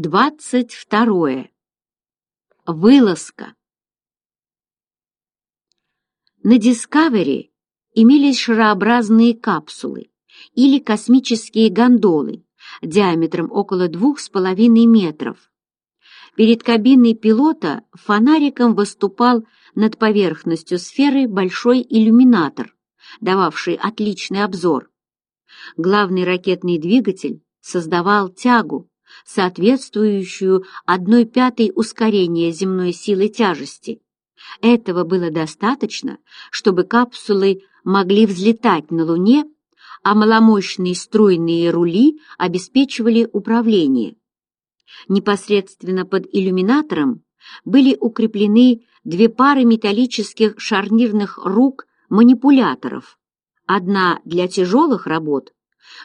Двадцать второе. Вылазка. На Дискавери имелись шарообразные капсулы или космические гондолы диаметром около двух с половиной метров. Перед кабиной пилота фонариком выступал над поверхностью сферы большой иллюминатор, дававший отличный обзор. Главный ракетный двигатель создавал тягу, соответствующую одной пятой ускорения земной силы тяжести. Этого было достаточно, чтобы капсулы могли взлетать на Луне, а маломощные стройные рули обеспечивали управление. Непосредственно под иллюминатором были укреплены две пары металлических шарнирных рук манипуляторов, одна для тяжелых работ,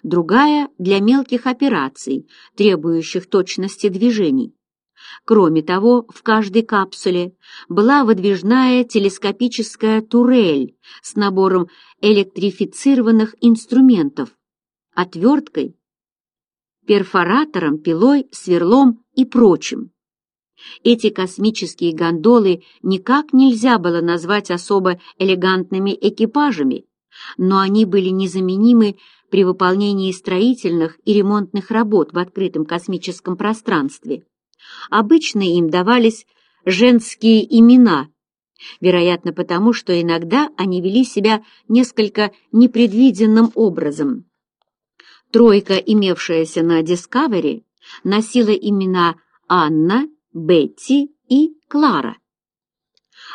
другая для мелких операций, требующих точности движений. Кроме того, в каждой капсуле была выдвижная телескопическая турель с набором электрифицированных инструментов, отверткой, перфоратором, пилой, сверлом и прочим. Эти космические гондолы никак нельзя было назвать особо элегантными экипажами, но они были незаменимы при выполнении строительных и ремонтных работ в открытом космическом пространстве. Обычно им давались женские имена, вероятно потому, что иногда они вели себя несколько непредвиденным образом. Тройка, имевшаяся на Discovery, носила имена Анна, Бетти и Клара.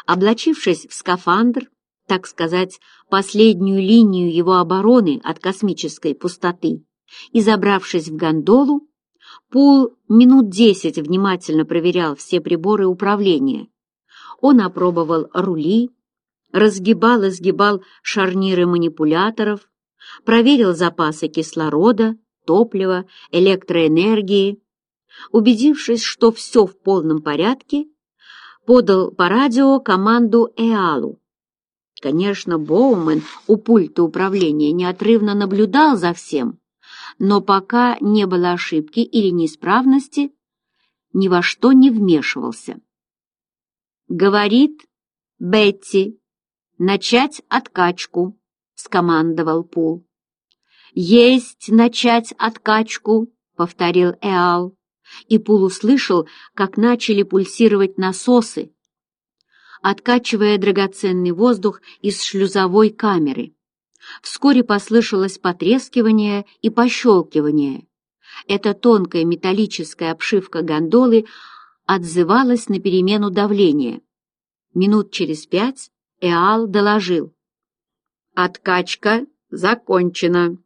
Облачившись в скафандр, так сказать, последнюю линию его обороны от космической пустоты и, забравшись в гондолу, Пул минут десять внимательно проверял все приборы управления. Он опробовал рули, разгибал и сгибал шарниры манипуляторов, проверил запасы кислорода, топлива, электроэнергии. Убедившись, что все в полном порядке, подал по радио команду Эалу Конечно, Боумен у пульта управления неотрывно наблюдал за всем, но пока не было ошибки или неисправности, ни во что не вмешивался. «Говорит Бетти, начать откачку», — скомандовал Пул. «Есть начать откачку», — повторил Эал, и Пул услышал, как начали пульсировать насосы, откачивая драгоценный воздух из шлюзовой камеры. Вскоре послышалось потрескивание и пощелкивание. Эта тонкая металлическая обшивка гондолы отзывалась на перемену давления. Минут через пять Эал доложил. «Откачка закончена».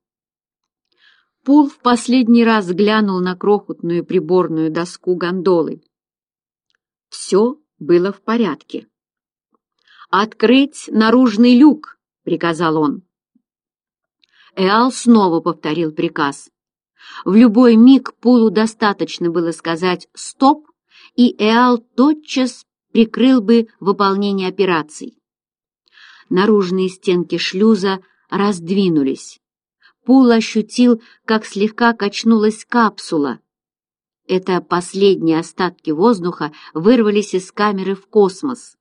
Пул в последний раз глянул на крохотную приборную доску гондолы. Все было в порядке. «Открыть наружный люк!» — приказал он. Эал снова повторил приказ. В любой миг Пулу достаточно было сказать «стоп», и Эал тотчас прикрыл бы выполнение операций. Наружные стенки шлюза раздвинулись. Пул ощутил, как слегка качнулась капсула. Это последние остатки воздуха вырвались из камеры в космос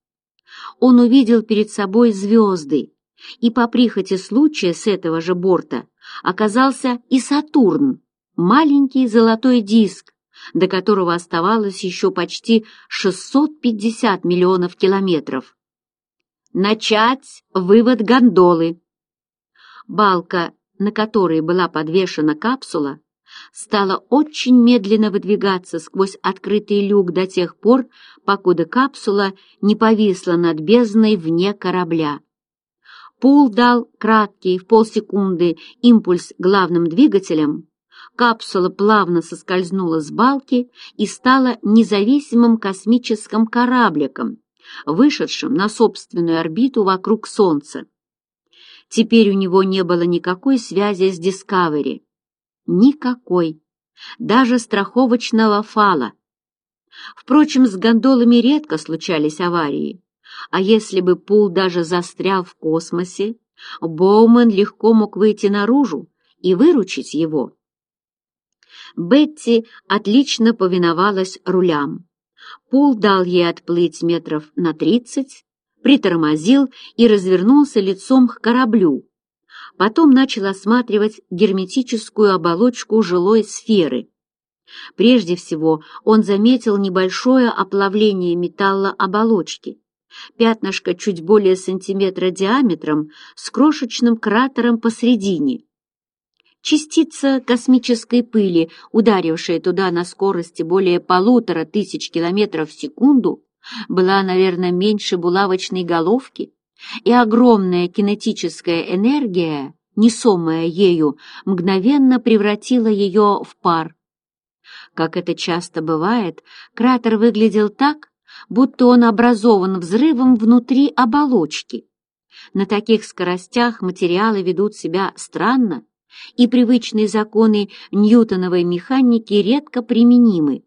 он увидел перед собой звезды, и по прихоти случая с этого же борта оказался и Сатурн, маленький золотой диск, до которого оставалось еще почти 650 миллионов километров. Начать вывод гондолы. Балка, на которой была подвешена капсула, стала очень медленно выдвигаться сквозь открытый люк до тех пор, покуда капсула не повисла над бездной вне корабля. Пул дал краткий в полсекунды импульс главным двигателям, капсула плавно соскользнула с балки и стала независимым космическим корабликом, вышедшим на собственную орбиту вокруг Солнца. Теперь у него не было никакой связи с Discovery никакой, даже страховочного фала. Впрочем, с гондолами редко случались аварии, а если бы пул даже застрял в космосе, Боумен легко мог выйти наружу и выручить его. Бетти отлично повиновалась рулям. Пул дал ей отплыть метров на тридцать, притормозил и развернулся лицом к кораблю, Потом начал осматривать герметическую оболочку жилой сферы. Прежде всего он заметил небольшое оплавление металла оболочки. Пятнышко чуть более сантиметра диаметром с крошечным кратером посредине. Частица космической пыли, ударившая туда на скорости более полутора тысяч километров в секунду, была, наверное, меньше булавочной головки, и огромная кинетическая энергия, несомая ею, мгновенно превратила ее в пар. Как это часто бывает, кратер выглядел так, будто он образован взрывом внутри оболочки. На таких скоростях материалы ведут себя странно, и привычные законы ньютоновой механики редко применимы.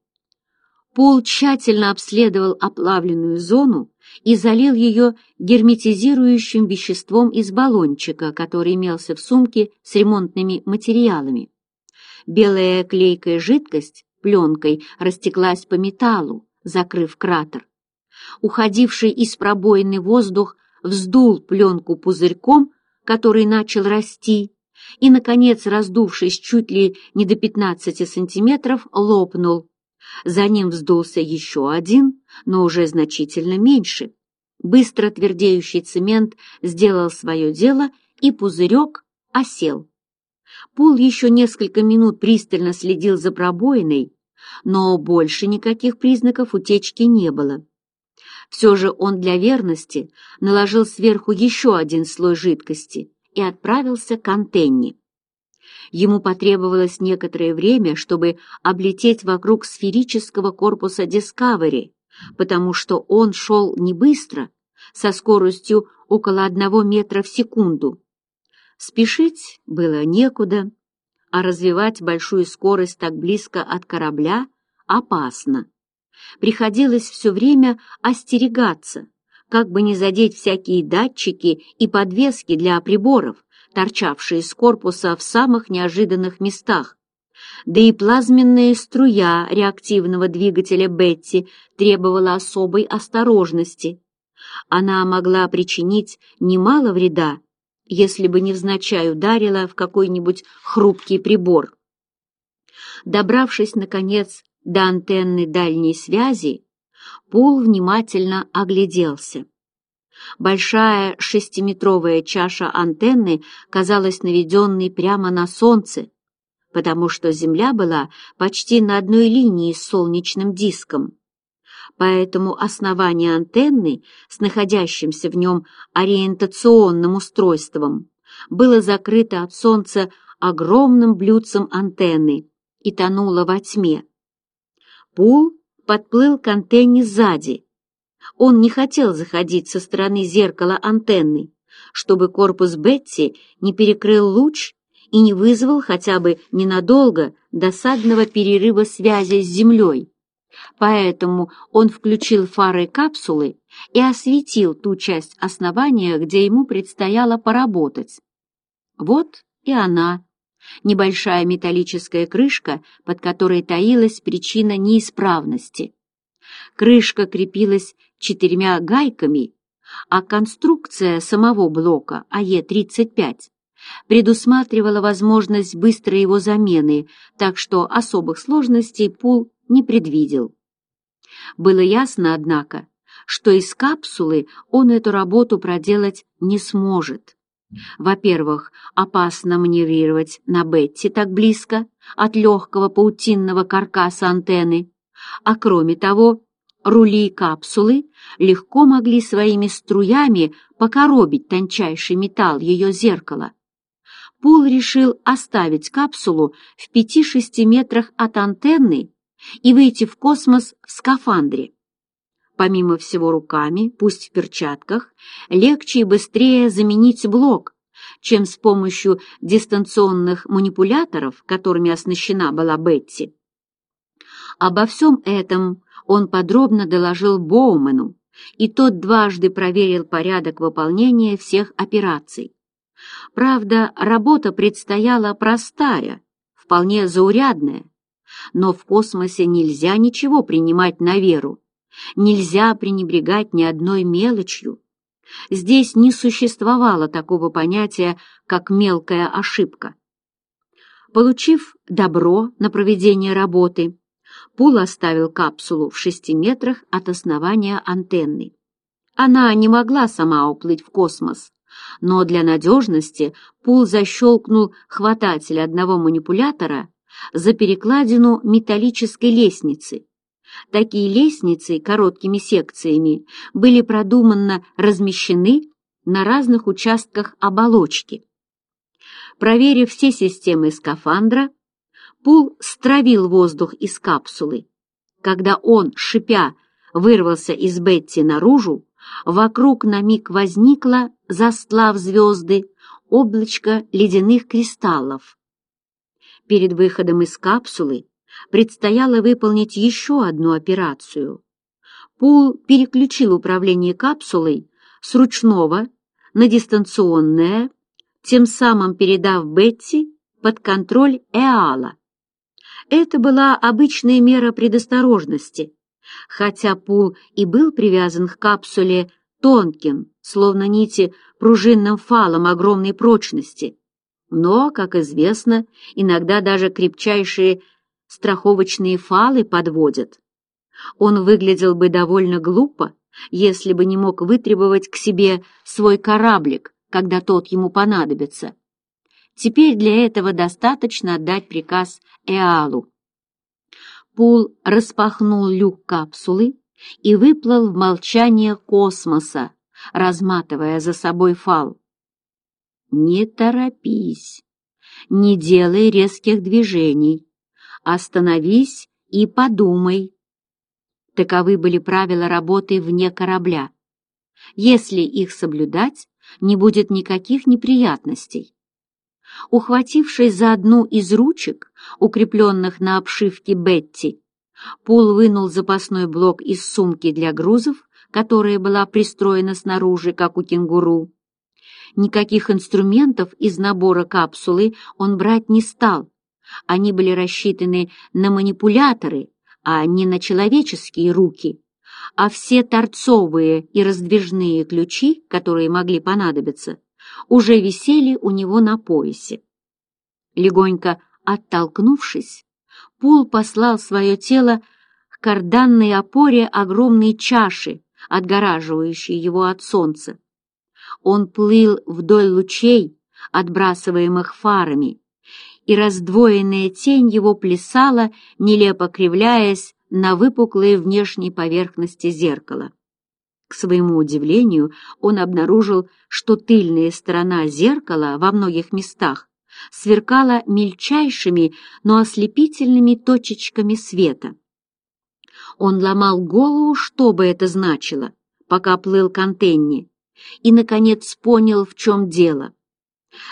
Пол тщательно обследовал оплавленную зону и залил ее герметизирующим веществом из баллончика, который имелся в сумке с ремонтными материалами. Белая клейкая жидкость пленкой растеклась по металлу, закрыв кратер. Уходивший из пробоины воздух вздул пленку пузырьком, который начал расти, и, наконец, раздувшись чуть ли не до 15 сантиметров, лопнул, за ним вздулся еще один, но уже значительно меньше. Быстро твердеющий цемент сделал свое дело, и пузырек осел. Пул еще несколько минут пристально следил за пробоиной, но больше никаких признаков утечки не было. Все же он для верности наложил сверху еще один слой жидкости и отправился к антенне. Ему потребовалось некоторое время, чтобы облететь вокруг сферического корпуса «Дискавери», потому что он шел не быстро, со скоростью около одного метра в секунду. Спешить было некуда, а развивать большую скорость так близко от корабля опасно. Приходилось все время остерегаться, как бы не задеть всякие датчики и подвески для приборов торчавшие из корпуса в самых неожиданных местах. Да и плазменная струя реактивного двигателя Бетти требовала особой осторожности. Она могла причинить немало вреда, если бы невзначай ударила в какой-нибудь хрупкий прибор. Добравшись, наконец, до антенны дальней связи, Пол внимательно огляделся. Большая шестиметровая чаша антенны казалась наведенной прямо на солнце, потому что Земля была почти на одной линии с солнечным диском. Поэтому основание антенны с находящимся в нем ориентационным устройством было закрыто от Солнца огромным блюдцем антенны и тонуло во тьме. Пул подплыл к антенне сзади, он не хотел заходить со стороны зеркала антенны, чтобы корпус Бетти не перекрыл луч и не вызвал хотя бы ненадолго досадного перерыва связи с Землей. Поэтому он включил фары капсулы и осветил ту часть основания, где ему предстояло поработать. Вот и она, небольшая металлическая крышка, под которой таилась причина неисправности. Крышка крепилась четырьмя гайками, а конструкция самого блока АЕ-35 предусматривала возможность быстрой его замены, так что особых сложностей Пул не предвидел. Было ясно, однако, что из капсулы он эту работу проделать не сможет. Во-первых, опасно маневрировать на Бетти так близко от легкого паутинного каркаса антенны, а кроме того, рули и капсулы легко могли своими струями покоробить тончайший металл ее зеркала. Пол решил оставить капсулу в 5-6 метрах от антенны и выйти в космос в скафандре. Помимо всего руками, пусть в перчатках, легче и быстрее заменить блок, чем с помощью дистанционных манипуляторов, которыми оснащена была Бетти. Обо всем этом он подробно доложил Боумену, и тот дважды проверил порядок выполнения всех операций. Правда, работа предстояла простая, вполне заурядная, но в космосе нельзя ничего принимать на веру, нельзя пренебрегать ни одной мелочью. Здесь не существовало такого понятия, как мелкая ошибка. Получив добро на проведение работы, Пул оставил капсулу в шести метрах от основания антенны. Она не могла сама уплыть в космос, но для надежности Пул защелкнул хвататель одного манипулятора за перекладину металлической лестницы. Такие лестницы короткими секциями были продуманно размещены на разных участках оболочки. Проверив все системы скафандра, Пул стравил воздух из капсулы. Когда он, шипя, вырвался из Бетти наружу, вокруг на миг возникло, застлав звезды, облачко ледяных кристаллов. Перед выходом из капсулы предстояло выполнить еще одну операцию. Пул переключил управление капсулой с ручного на дистанционное, тем самым передав Бетти под контроль Эала. Это была обычная мера предосторожности, хотя пул и был привязан к капсуле тонким, словно нити, пружинным фалом огромной прочности. Но, как известно, иногда даже крепчайшие страховочные фалы подводят. Он выглядел бы довольно глупо, если бы не мог вытребовать к себе свой кораблик, когда тот ему понадобится. Теперь для этого достаточно отдать приказ Эалу. Пул распахнул люк капсулы и выплыл в молчание космоса, разматывая за собой фал. «Не торопись, не делай резких движений, остановись и подумай». Таковы были правила работы вне корабля. Если их соблюдать, не будет никаких неприятностей. Ухватившись за одну из ручек, укрепленных на обшивке Бетти, Пол вынул запасной блок из сумки для грузов, которая была пристроена снаружи, как у кенгуру. Никаких инструментов из набора капсулы он брать не стал. Они были рассчитаны на манипуляторы, а не на человеческие руки. А все торцовые и раздвижные ключи, которые могли понадобиться, уже висели у него на поясе. Легонько оттолкнувшись, Пул послал свое тело к карданной опоре огромной чаши, отгораживающей его от солнца. Он плыл вдоль лучей, отбрасываемых фарами, и раздвоенная тень его плясала, нелепо кривляясь на выпуклой внешней поверхности зеркала. К своему удивлению, он обнаружил, что тыльная сторона зеркала во многих местах сверкала мельчайшими, но ослепительными точечками света. Он ломал голову, что бы это значило, пока плыл к антенне, и, наконец, понял, в чем дело.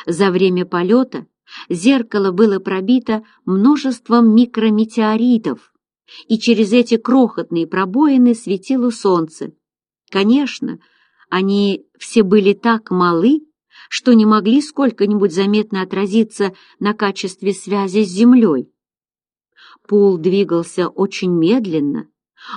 За время полета зеркало было пробито множеством микрометеоритов, и через эти крохотные пробоины светило солнце, Конечно, они все были так малы, что не могли сколько-нибудь заметно отразиться на качестве связи с Землей. Пул двигался очень медленно,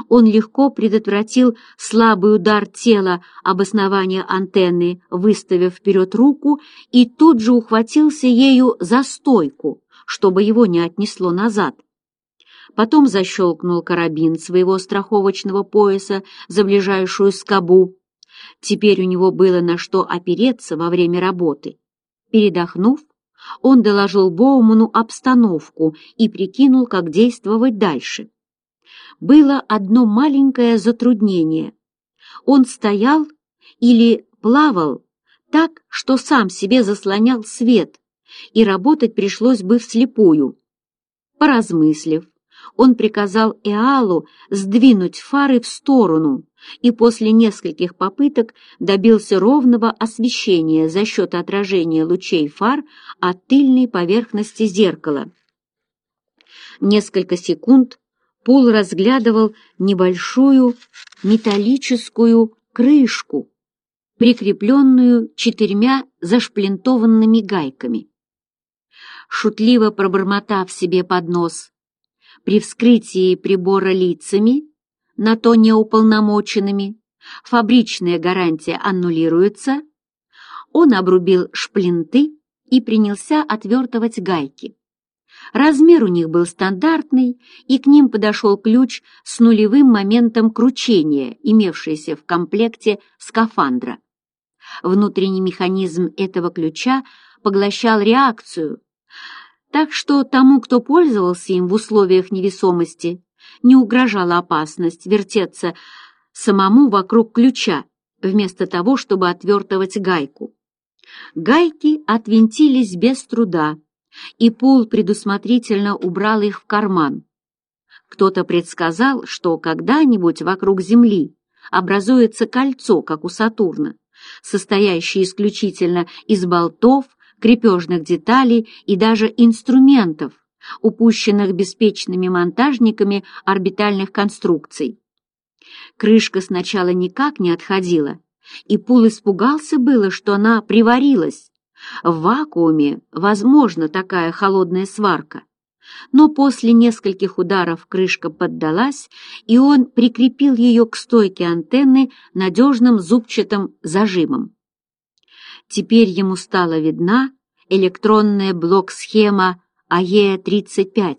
он легко предотвратил слабый удар тела об основание антенны, выставив вперед руку, и тут же ухватился ею за стойку, чтобы его не отнесло назад потом защелкнул карабин своего страховочного пояса за ближайшую скобу. Теперь у него было на что опереться во время работы. Передохнув, он доложил Боуману обстановку и прикинул, как действовать дальше. Было одно маленькое затруднение. Он стоял или плавал так, что сам себе заслонял свет, и работать пришлось бы вслепую. Поразмыслив, он приказал Эалу сдвинуть фары в сторону и после нескольких попыток добился ровного освещения за счет отражения лучей фар от тыльной поверхности зеркала. Несколько секунд Пол разглядывал небольшую металлическую крышку, прикрепленную четырьмя зашплинтованными гайками. Шутливо пробормотав себе под нос при вскрытии прибора лицами, на то неуполномоченными, фабричная гарантия аннулируется, он обрубил шплинты и принялся отвертывать гайки. Размер у них был стандартный, и к ним подошел ключ с нулевым моментом кручения, имевшийся в комплекте скафандра. Внутренний механизм этого ключа поглощал реакцию, так что тому, кто пользовался им в условиях невесомости, не угрожала опасность вертеться самому вокруг ключа, вместо того, чтобы отвертывать гайку. Гайки отвинтились без труда, и Пол предусмотрительно убрал их в карман. Кто-то предсказал, что когда-нибудь вокруг Земли образуется кольцо, как у Сатурна, состоящее исключительно из болтов, крепежных деталей и даже инструментов, упущенных беспечными монтажниками орбитальных конструкций. Крышка сначала никак не отходила, и Пул испугался было, что она приварилась. В вакууме возможна такая холодная сварка. Но после нескольких ударов крышка поддалась, и он прикрепил ее к стойке антенны надежным зубчатым зажимом. Теперь ему стала видна электронная блок-схема АЕ-35.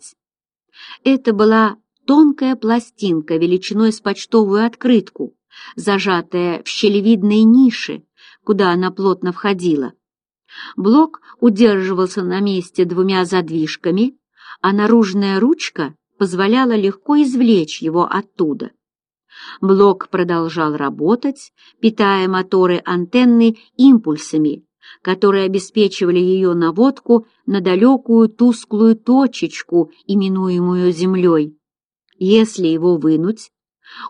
Это была тонкая пластинка величиной с почтовую открытку, зажатая в щелевидной нише, куда она плотно входила. Блок удерживался на месте двумя задвижками, а наружная ручка позволяла легко извлечь его оттуда. Блок продолжал работать, питая моторы антенны импульсами, которые обеспечивали ее наводку на далекую тусклую точечку, именуемую Землей. Если его вынуть,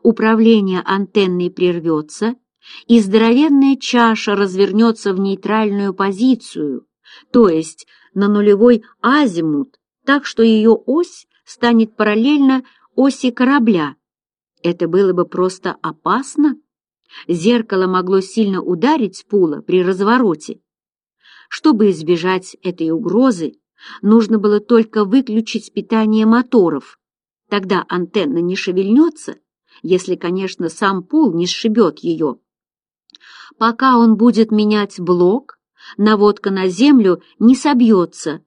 управление антенной прервется, и здоровенная чаша развернется в нейтральную позицию, то есть на нулевой азимут, так что ее ось станет параллельно оси корабля, это было бы просто опасно. Зеркало могло сильно ударить Пула при развороте. Чтобы избежать этой угрозы, нужно было только выключить питание моторов. Тогда антенна не шевельнется, если, конечно, сам Пул не сшибет ее. Пока он будет менять блок, наводка на землю не собьется,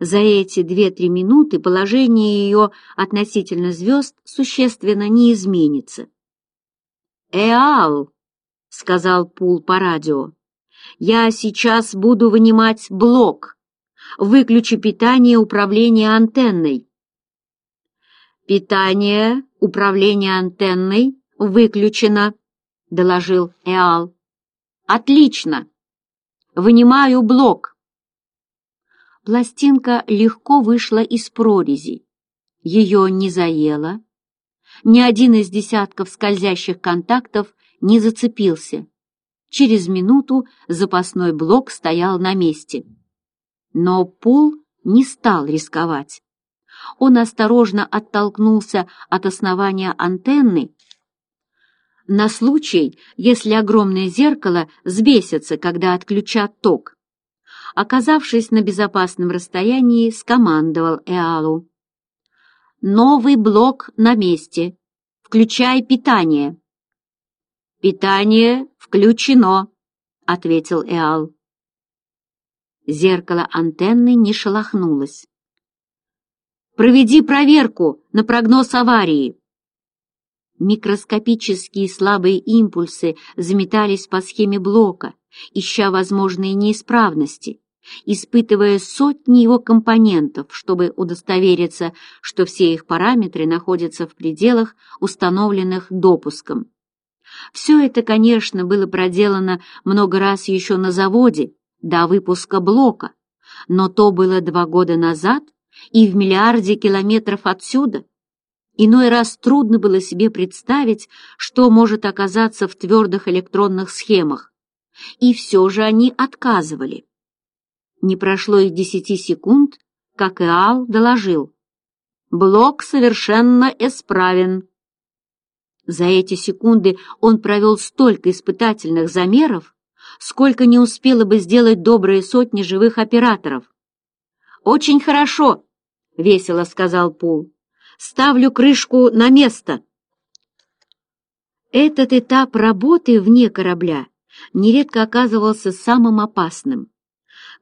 за эти 2-3 минуты положение ее относительно звезд существенно не изменится. «Эал!» — сказал Пул по радио. «Я сейчас буду вынимать блок. Выключи питание управления антенной». «Питание управления антенной выключено», — доложил Эал. «Отлично! Вынимаю блок!» пластинка легко вышла из прорези. Ее не заело. Ни один из десятков скользящих контактов не зацепился. Через минуту запасной блок стоял на месте. Но Пул не стал рисковать. Он осторожно оттолкнулся от основания антенны на случай, если огромное зеркало сбесится, когда отключат ток оказавшись на безопасном расстоянии, скомандовал Эалу. «Новый блок на месте. Включай питание». «Питание включено», — ответил Эал. Зеркало антенны не шелохнулось. «Проведи проверку на прогноз аварии», Микроскопические слабые импульсы заметались по схеме блока, ища возможные неисправности, испытывая сотни его компонентов, чтобы удостовериться, что все их параметры находятся в пределах, установленных допуском. Все это, конечно, было проделано много раз еще на заводе, до выпуска блока, но то было два года назад и в миллиарде километров отсюда – Иной раз трудно было себе представить, что может оказаться в твердых электронных схемах. И все же они отказывали. Не прошло и десяти секунд, как Иал доложил. «Блок совершенно исправен». За эти секунды он провел столько испытательных замеров, сколько не успела бы сделать добрые сотни живых операторов. «Очень хорошо», — весело сказал Пул ставлю крышку на место. Этот этап работы вне корабля нередко оказывался самым опасным,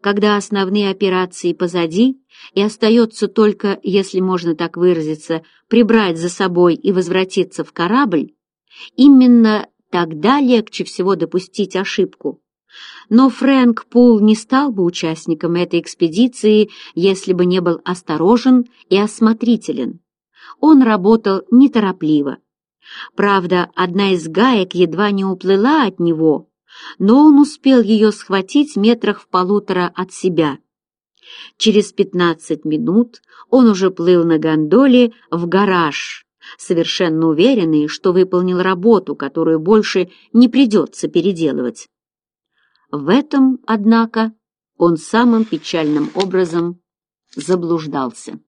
когда основные операции позади и остается только, если можно так выразиться, прибрать за собой и возвратиться в корабль, именно тогда легче всего допустить ошибку. Но Фрэнк Пул не стал бы участником этой экспедиции, если бы не был осторожен и осмотрителен он работал неторопливо. Правда, одна из гаек едва не уплыла от него, но он успел ее схватить метрах в полутора от себя. Через пятнадцать минут он уже плыл на гондоле в гараж, совершенно уверенный, что выполнил работу, которую больше не придется переделывать. В этом, однако, он самым печальным образом заблуждался.